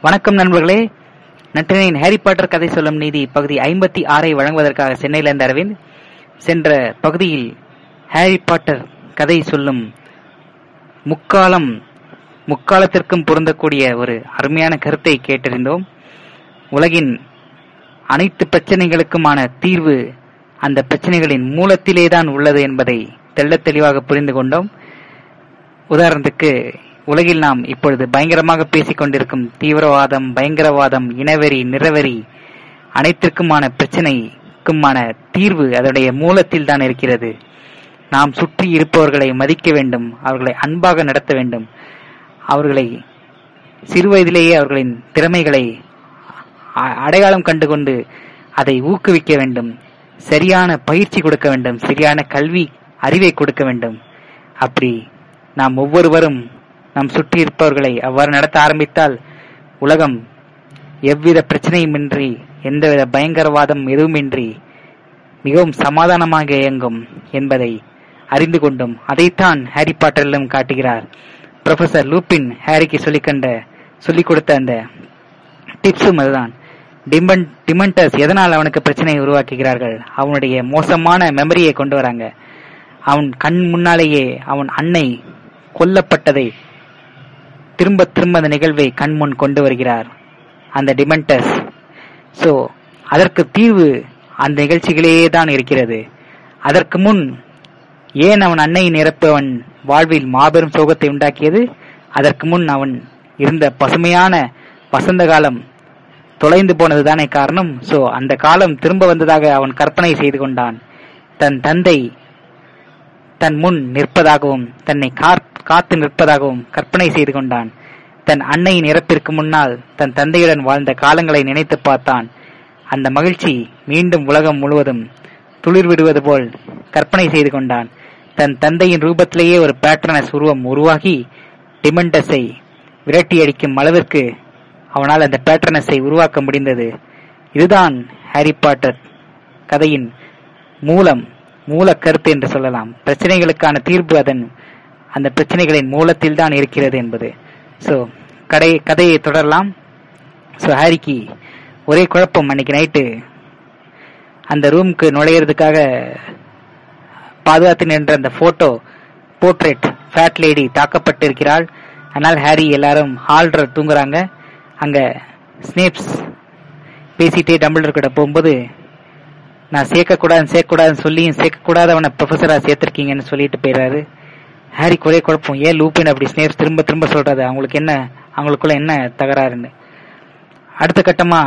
வணக்கம் நண்பர்களே. நற்றினையின் ஹாரி பாட்டர் கதை சொல்லும் நீதி பகுதி ஐம்பத்தி ஆறை வழங்குவதற்காக சென்னையிலிருந்து அரவிந்த் சென்ற பகுதியில் ஹாரி பாட்டர் கதை சொல்லும் முக்காலம் முக்காலத்திற்கும் பொருந்தக்கூடிய ஒரு அருமையான கருத்தை கேட்டறிந்தோம் உலகின் அனைத்து பிரச்சனைகளுக்குமான தீர்வு அந்த பிரச்சனைகளின் மூலத்திலேதான் உள்ளது என்பதை தெள்ள தெளிவாக புரிந்து கொண்டோம். உதாரணத்துக்கு உலகில் நாம் இப்பொழுது பயங்கரமாக பேசிக் கொண்டிருக்கும் தீவிரவாதம் பயங்கரவாதம் இனவெறி நிறவெறி அனைத்திற்குமான பிரச்சனைக்குமான தீர்வு அதனுடைய மூலத்தில் தான் இருக்கிறது. நாம் சுற்றி இருப்பவர்களை மதிக்க வேண்டும் அவர்களை அன்பாக நடத்த வேண்டும். அவர்களை சிறுவயதிலேயே அவர்களின் திறமைகளை அடையாளம் கண்டுகொண்டு அதை ஊக்குவிக்க வேண்டும். சரியான பயிற்சி கொடுக்க வேண்டும். சரியான கல்வி அறிவை கொடுக்க வேண்டும். அப்படி நாம் ஒவ்வொருவரும் நம் சுற்றி இருப்பவர்களை அவ்வாறு நடத்த ஆரம்பித்தால் உலகம் எவ்வித பிரச்சனையுமின்றி எந்தவித பயங்கரவாதம் எதுவுமின்றி மிகவும் சமாதானமாக இயங்கும் என்பதை அறிந்து கொண்டும் அதைத்தான் ஹாரி பாட்டரிலும் காட்டுகிறார். ப்ரொஃபசர் லூப்பின் ஹாரிக்கு சொல்லிக் கண்ட சொல்லிக் கொடுத்த அந்த டிப்ஸும் அதுதான். டிமன் டிமண்டர்ஸ் எதனால் அவனுக்கு பிரச்சனையை உருவாக்குகிறார்கள்? அவனுடைய மோசமான மெமரியை கொண்டு வராங்க. அவன் கண் முன்னாலேயே அவன் அன்னை கொல்லப்பட்டதை திரும்ப திரும்ப அந்த நிகழ்வை கண் முன் கொண்டு வருகிறார். அந்த டிமெண்டஸ் சோ அதற்கு தீர்வு அந்த நிகழ்ச்சிகளே தான் இருக்கிறது. அதற்கு முன் ஏன் அவன் அன்னையை நிரப்பவன் வாழ்வில் மாபெரும் சோகத்தை உண்டாக்கியது? அதற்கு முன் அவன் இருந்த பசுமையான வசந்த காலம் தொலைந்து போனதுதானே காரணம். சோ அந்த காலம் திரும்ப வந்ததாக அவன் கற்பனை செய்து கொண்டான். தன் தந்தை தன் முன் நிற்பதாகவும் தன்னை காத்து நிற்பதாகவும் கற்பனை செய்து கொண்டான். தன் அன்னையின் இறப்பிற்கு முன்னால் தன் தந்தையுடன் வாழ்ந்த காலங்களை நினைத்து பார்த்தான். அந்த மகிழ்ச்சி மீண்டும் உலகம் முழுவதும் துளிர் விடுவது போல் கற்பனை செய்து கொண்டான். தன் தந்தையின் ரூபத்திலேயே ஒரு பேட்டர்னஸ் உருவம் உருவாகி டிமண்டஸை விரட்டி அடிக்கும் அளவிற்கு அவனால் அந்த பேட்டர்னஸை உருவாக்க முடிந்தது. இதுதான் ஹாரி பாட்டர் கதையின் மூலம் மூல கருத்து என்று சொல்லலாம். பிரச்சனைகளுக்கான தீர்ப்பு அதன் அந்த பிரச்சனைகளின் மூலத்தில் தான் இருக்கிறது என்பது. ஸோ கடை கதையை தொடரலாம். ஸோ ஹாரிக்கு ஒரே குழப்பம். அன்னைக்கு நைட்டு அந்த ரூமுக்கு நுழையிறதுக்காக பாதுகாத்து நின்ற அந்த போட்டோ போர்ட்ரேட் ஃபேட் லேடி தாக்கப்பட்டு இருக்கிறாள் அதனால் ஹாரி எல்லாரும் ஹால்ற தூங்குறாங்க. அங்க ஸ்னேப்ஸ் பேசிட்டே டம்பிள்டர் கிட்ட போகும்போது நான் சேர்க்கக்கூடாதுன்னு சேர்க்கக்கூடாதுன்னு சொல்லியும் சேர்க்கக்கூடாதவனை ப்ரொஃபஸரா சேர்த்திருக்கீங்கன்னு சொல்லிட்டு போயிடுறாரு ஹாரி ஒரே குழப்பம். ஏன் லூப்பின் அப்படி ஸ்னேப்ஸ் திரும்ப திரும்ப சொல்றது அவங்களுக்கு என்ன அவங்களுக்குள்ள என்ன தகராறுன்னு. அடுத்த கட்டமா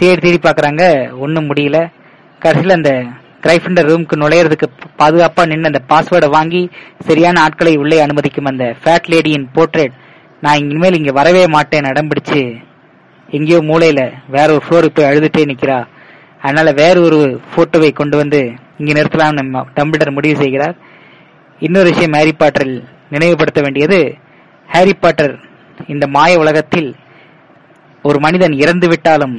தேடி தேடி பாக்குறாங்க ஒன்னும் முடியல. கடைசியில் அந்த கிரைஃபண்டர் ரூமுக்கு நுழையறதுக்கு பாதுகாப்பா நின்று அந்த பாஸ்வேர்டை வாங்கி சரியான ஆட்களை உள்ளே அனுமதிக்கும் அந்த ஃபேட் லேடியின் போர்ட்ரேட் நான் இனிமேல் இங்க வரவே மாட்டேன். நடம் பிடிச்சு எங்கேயோ மூளையில வேற ஒரு ஃப்ளோருக்கு போய் அழுதுட்டே நிக்கிறா. அதனால வேற ஒரு போட்டோவை கொண்டு வந்து இங்க நிறுத்தலாம் நம்ம டம்பிளர் முடிவு செய்கிறார். இன்னொரு விஷயம் ஹாரி பாட்டரில் நினைவுபடுத்த வேண்டியது ஹாரி பாட்டர் இந்த மாய உலகத்தில் ஒரு மனிதன் இறந்து விட்டாலும்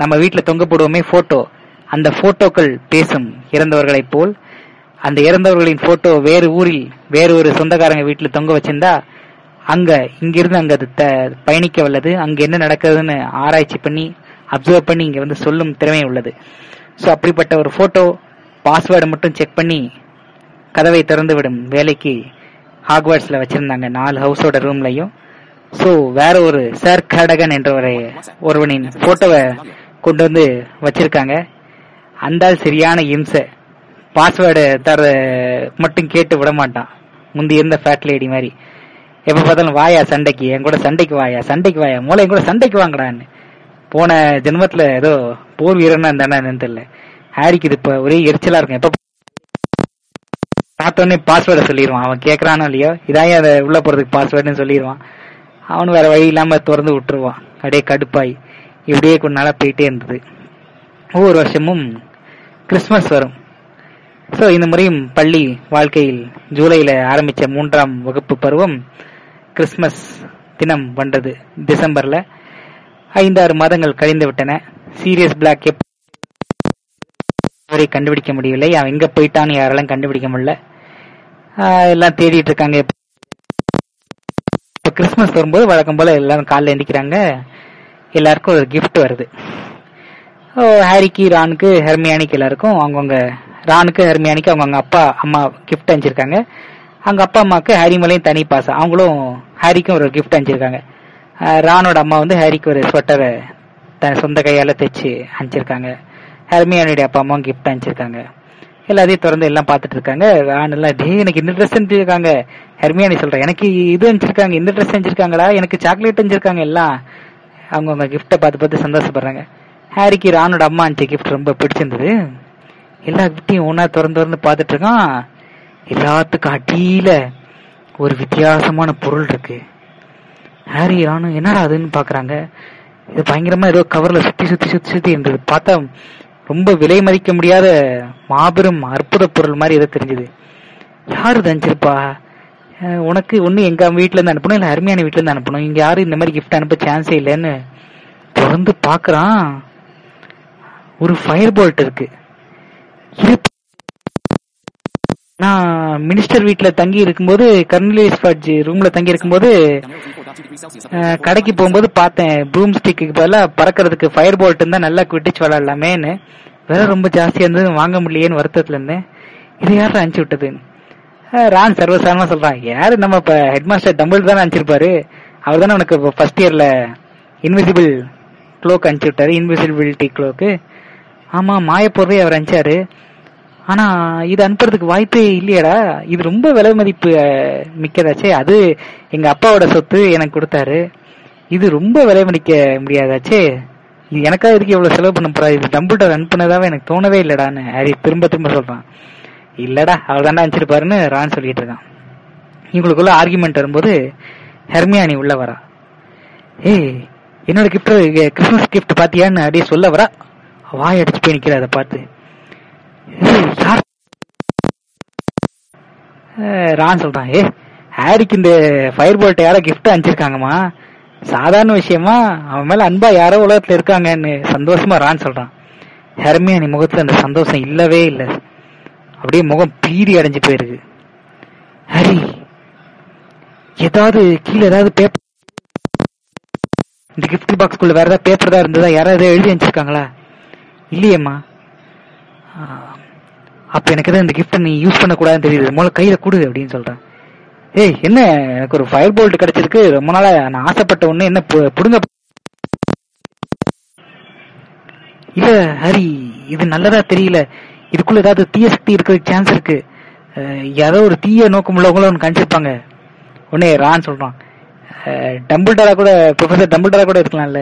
நம்ம வீட்டில் தொங்க போடுவோமே போட்டோ. அந்த போட்டோக்கள் பேசும் இறந்தவர்களைப் போல். அந்த இறந்தவர்களின் போட்டோ வேறு ஊரில் வேறு ஒரு சொந்தக்காரங்க வீட்டில் தொங்க வச்சிருந்தா அங்க இங்கிருந்து அங்க அது பயணிக்க வல்லது. அங்க என்ன நடக்குதுன்னு ஆராய்ச்சி பண்ணி அப்சர்வ் பண்ணி இங்க வந்து சொல்லும் திறமை உள்ளது. ஸோ அப்படிப்பட்ட ஒரு போட்டோ பாஸ்வேர்டை மட்டும் செக் பண்ணி கதவை திறந்து விடும் வேலைக்கு ஹாக்வார்ட்ஸ்ல வச்சிருந்தாங்க நாலு ஹவுஸோட ரூம்லயும். சோ வேற ஒரு சர் கடகன் என்ற ஒருவனின் போட்டோவை கொண்டு வந்து வச்சிருக்காங்க. அந்த சரியான இம்சை. பாஸ்வேர்டு தர மட்டும் கேட்டு விட மாட்டான். முந்தி இருந்த ஃபேட் லேடி மாதிரி. எப்ப பார்த்தாலும் வாயா சண்டைக்கு என் கூட சண்டைக்கு வாயா சண்டைக்கு வாயா மூளை கூட சண்டைக்கு வாங்கடான்னு. போன ஜென்மத்துல ஏதோ போர் வீரனா இருந்தானு தெரியல. ஹாரிக்கு இது இப்ப ஒரே எரிச்சலா இருக்கும். எப்ப பார்த்தோன்னே பாஸ்வேர்டை சொல்லிடுவான் அவன் கேட்கறானோ இல்லையோ? இதாயே அதை உள்ள போறதுக்கு பாஸ்வேர்டுன்னு சொல்லிடுவான் அவனு வேற வழி இல்லாம திறந்து விட்டுருவான். அப்படியே கடுப்பாய். இப்படியே கொஞ்ச நாளா போயிட்டே இருந்தது. ஒவ்வொரு வருஷமும் கிறிஸ்மஸ் வரும். ஸோ இந்த முறையும் பள்ளி வாழ்க்கையில் ஜூலையில ஆரம்பிச்ச மூன்றாம் வகுப்பு பருவம் கிறிஸ்மஸ் தினம் வந்தது. டிசம்பர்ல ஐந்தாறு மாதங்கள் கழிந்து விட்டன. சீரியஸ் பிளாக் எப்படி கண்டுபிடிக்க முடியவில்லை. அவன் எங்க போயிட்டான்னு யாராலும் கண்டுபிடிக்க முடியல. எல்லாம் தேடிட்டு இருக்காங்க. கிறிஸ்மஸ் வரும்போது வழக்கம் போல எல்லாரும் காலில் எந்திக்கிறாங்க. எல்லாருக்கும் ஒரு கிஃப்ட் வருது. ஓ, ஹாரிக்கு ரானுக்கு ஹெர்மியானிக்கு எல்லாருக்கும் அவங்கவுங்க ரானுக்கு ஹெர்மியானிக்கு அவங்கவுங்க அப்பா அம்மா கிஃப்ட் அனுப்பிச்சிருக்காங்க. அவங்க அப்பா அம்மாவுக்கு ஹாரி மேலேயும் தனி பாசம் அவங்களும் ஹாரிக்கும் ஒரு கிஃப்ட் அனுப்பிச்சிருக்காங்க. ரானோட அம்மா வந்து ஹாரிக்கு ஒரு ஸ்வெட்டரை தன் சொந்த கையால தைச்சு அனுப்பிச்சிருக்காங்க. ஹெர்மியானியோட அப்பா அம்மாவும் கிஃப்ட் அனுப்பிச்சிருக்காங்க. எல்லாத்தையும் திறந்து எல்லாம் பாத்துட்டு இருக்காங்க. ரான் எல்லாம் டே எனக்கு இந்த ட்ரெஸ் அனுப்பிச்சிருக்காங்க ஹெர்மியானி சொல்றேன் எனக்கு இது அனுப்பிச்சிருக்காங்க இந்த ட்ரெஸ் அனுப்பிச்சிருக்காங்களா எனக்கு சாக்லேட் அனுப்பிச்சிருக்காங்க எல்லாம். அவங்கவுங்க கிஃப்ட்டை பார்த்து பார்த்து சந்தோஷப்படுறாங்க. ஹாரிக்கு ரானோட அம்மா அனுப்பிச்ச கிஃப்ட் ரொம்ப பிடிச்சிருந்தது. எல்லா கிஃப்டையும் ஒன்னா திறந்து திறந்து பார்த்துட்டு இருக்கான். எல்லாத்துக்கும் அடியில ஒரு வித்தியாசமான பொருள் இருக்கு. ஹாரி ராணும் என்னடா அதுன்னு பாக்குறாங்க இது பயங்கரமா ஏதோ கவர்ல சுத்தி சுத்தி சுத்தி சுத்தி இருந்தது பார்த்தா ரொம்ப விலை மதிக்க முடியாத மாபெரும் அற்புத பொருள் மாதிரி ஏதோ தெரிஞ்சது. யாரு தஞ்சிருப்பா? உனக்கு ஒண்ணு எங்க வீட்டுல இருந்து அனுப்பணும்? இல்ல அருமையான வீட்டுல இருந்து அனுப்பணும்? இங்க யாரும் இந்த மாதிரி கிஃப்ட் அனுப்ப சான்ஸே இல்லைன்னு திறந்து பாக்குறான் ஒரு ஃபயர் போல்ட் இருக்கு. இது நான் மினிஸ்டர் வீட்ல தங்கி இருக்கும்போது கர்னலியஸ் ஃபாட்ஜ் ரூம்ல தங்கி இருக்கும்போது கடைக்கு போகும்போது பார்த்தேன். ப்ரூம் ஸ்டிக்கு பதிலாக பறக்கிறதுக்கு ஃபயர் போல்ட் இருந்தால் நல்லா குட்டிச்சு விளாடலாமேன்னு வேற ரொம்ப ஜாஸ்தியாக இருந்தது வாங்க முடியலையேன்னு வருத்தத்தில் இருந்தேன். இது யாரும் அனுப்பிச்சு விட்டது? ரான் சர்வசாரமாக சொல்கிறான் யார் நம்ம இப்போ ஹெட் மாஸ்டர் டம்பிள் தானே அனுப்பிச்சிருப்பாரு? அவர் தானே உனக்கு ஃபர்ஸ்ட் இயரில் இன்விசிபிள் க்ளோக் அனுப்பிச்சு விட்டாரு. இன்விசிபிலிட்டி க்ளோக்கு ஆமாம் மாயப்பொருளை அவர் அனுப்பிச்சாரு. ஆனா இது அனுப்புறதுக்கு வாய்ப்பே இல்லையடா. இது ரொம்ப விலை மதிப்பு மிக்கதாச்சே. அது எங்க அப்பாவோட சொத்து எனக்கு கொடுத்தாரு. இது ரொம்ப விலை மதிக்க முடியாதாச்சே. இது எனக்கா இதுக்கு எவ்வளவு செலவு பண்ண போறா? இது டம்பிள்டர் அனுப்புனதாவே எனக்கு தோணவே இல்லடான்னு. ஹாரி திரும்ப திரும்ப சொல்றான். இல்லடா அவர் தாண்டா அனுப்பிச்சிருப்பாருன்னு ரான் சொல்லிட்டு இருக்கான். இவங்களுக்குள்ள ஆர்குமெண்ட் வரும்போது ஹெர்மியானி உள்ள வரா. ஏய் என்னோட கிஃப்ட் கிறிஸ்மஸ் கிஃப்ட் பாத்தியான்னு அப்படியே சொல்ல வரா. வாய் அடிச்சு போய் நிக்கிற அதை பார்த்து. யார் ரான் சொல்றான் ஏ ஹாரிக்கு இந்த ஃபயர் போல்ட் யாரோ கிஃப்ட் அனுப்பிச்சிருக்காங்கம்மா. சாதாரண விஷயமா அவன் மேல அன்பா யாரோ உலகத்துல இருக்காங்கன்னு சந்தோஷமா ரான் சொல்றான். ஹெர்மியானி முகத்துல அந்த சந்தோஷம் இல்லவே இல்லை. அப்படியே முகம் பீதி அடைஞ்சு போயிருக்கு. ஹரி ஏதாவது கீழே ஏதாவது பேப்பர் இந்த கிஃப்ட் பாக்ஸ்குள்ள வேற ஏதாவது பேப்பர் தான் இருந்ததா? யாராவது எழுதி அனுப்பிச்சிருக்காங்களா? இல்லையேம்மா. அப்ப எனக்கு தான் இந்த கிஃப்ட் நீ யூஸ் பண்ணக்கூடாதுன்னு தெரியுது. முதல்ல கையில கொடு அப்படின்னு சொல்றேன். ஏய் என்ன எனக்கு ஒரு ஃபயர் போல்ட் கிடைச்சிருக்கு. ரொம்ப நாளா நான் ஆசைப்பட்ட ஒண்ணு. என்ன புடுங்க. இல்ல ஹரி இது நல்லதா தெரியல. இதுக்குள்ள ஏதாவது தீய சக்தி இருக்கிற சான்ஸ் இருக்கு. ஏதோ யாரோ ஒரு தீய நோக்கம் உள்ளவங்களும் ஒன்று கணிச்சிருப்பாங்க. உடனே ரான் சொல்றான். டம்பிள்டரா கூட ப்ரொஃபசர் டம்பிள்டரா கூட இருக்கலாம்ல.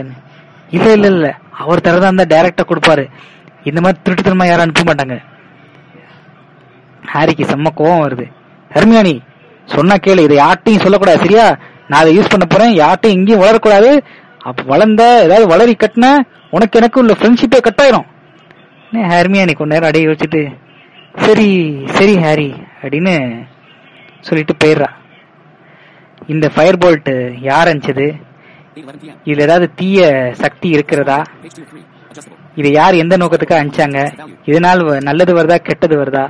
இல்ல இல்ல இல்ல. அவர் தரதான் இருந்தா டைரக்டா கொடுப்பாரு. இந்த மாதிரி திருட்டுத்தனமா யாரும் அனுப்ப மாட்டாங்க. ஹாரிக்கு செம்ம கோவம் வருது. ஹெர்மியானி சொன்னா கேளு இதை யார்ட்டையும் சொல்லக்கூடாது சரியா? நான் அதை யூஸ் பண்ண போறேன் யார்ட்டையும் எங்கேயும் வளரக்கூடாது. அப்ப வளர்ந்த ஏதாவது வளரி கட்டின உனக்கு எனக்கு உள்ள ஃப்ரெண்ட்ஷிப்பே கட் ஆயிரும். ஹெர்மியானி கொஞ்ச நேரம் அடைய வச்சுட்டு சரி சரி ஹாரி அப்படின்னு சொல்லிட்டு போயிடுறா. இந்த ஃபயர் போல்ட் யார் அனுப்பிச்சது? இதுல ஏதாவது தீய சக்தி இருக்கிறதா? இதை யார் எந்த நோக்கத்துக்கு அனுப்பிச்சாங்க? இதனால் வ- நல்லது வருதா கெட்டது வருதா?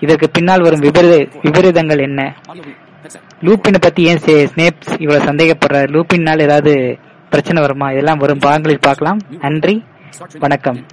இதற்கு பின்னால் வரும் விபரீத விபரீதங்கள் என்ன? லூப்பினை பத்தி ஏன் ஸ்னேப்ஸ் இவ்வளவு சந்தேகப்படுற லூப்பினால் ஏதாவது பிரச்சனை வருமா? இதெல்லாம் வரும் பாகங்களில் பார்க்கலாம். நன்றி. வணக்கம்.